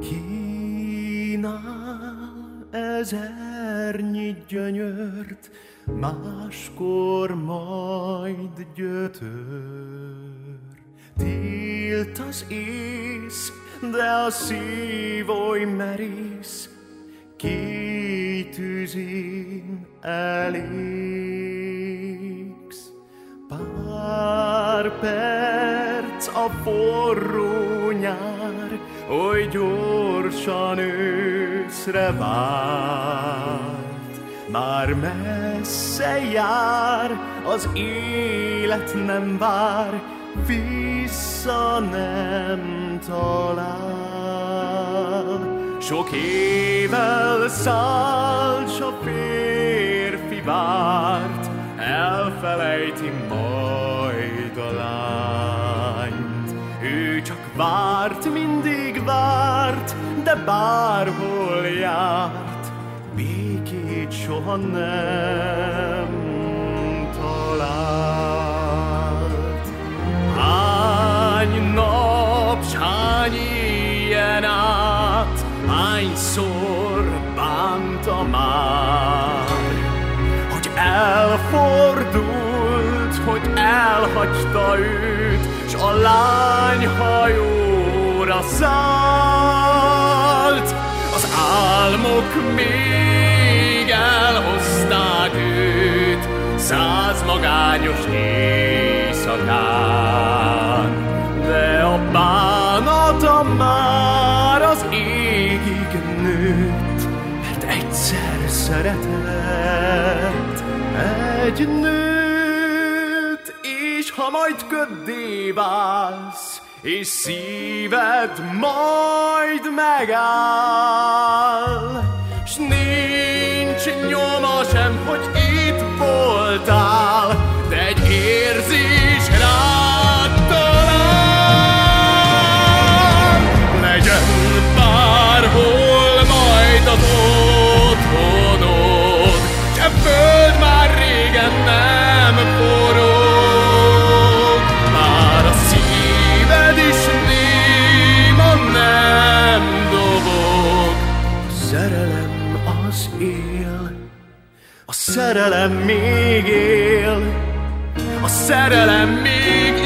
Kínál ezernyi gyönyört, máskor majd gyötör. Tilt az ész, de a szív oly merész, kitűzén elégsz. Pár perc a forró nyár, oly gyorsan őszre vált. Már messze jár, az élet nem vár, vissza nem talál. Sok ével szállt, a férfi várt, elfelejti majd a lányt. Ő csak várt, mindig bárhol járt, békét soha nem talált. Hány nap, hány ilyen át, hányszor bánta már, hogy elfordult, hogy elhagyta őt, s a lány hajóra szállt. Álmok még elhozták őt, száz magányos éjszakán, de a bánata már az égig nőtt, mert egyszer szeretett egy nőt, és ha majd köddé válsz, és szíved majd megáll, s nincs nyoma sem, hogy itt voltál, a szerelem még él, a szerelem még él.